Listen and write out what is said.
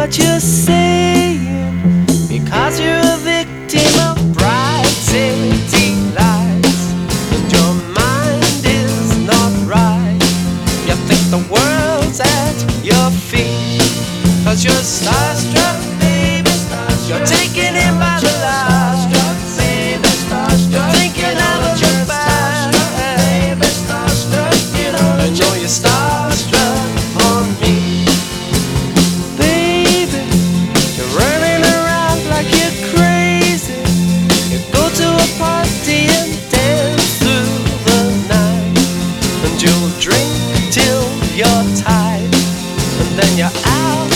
what you're saying because you're a victim of bright city lights and your mind is not right. You think the world's at your feet cause you're starstruck, till you're tired, and then you're out.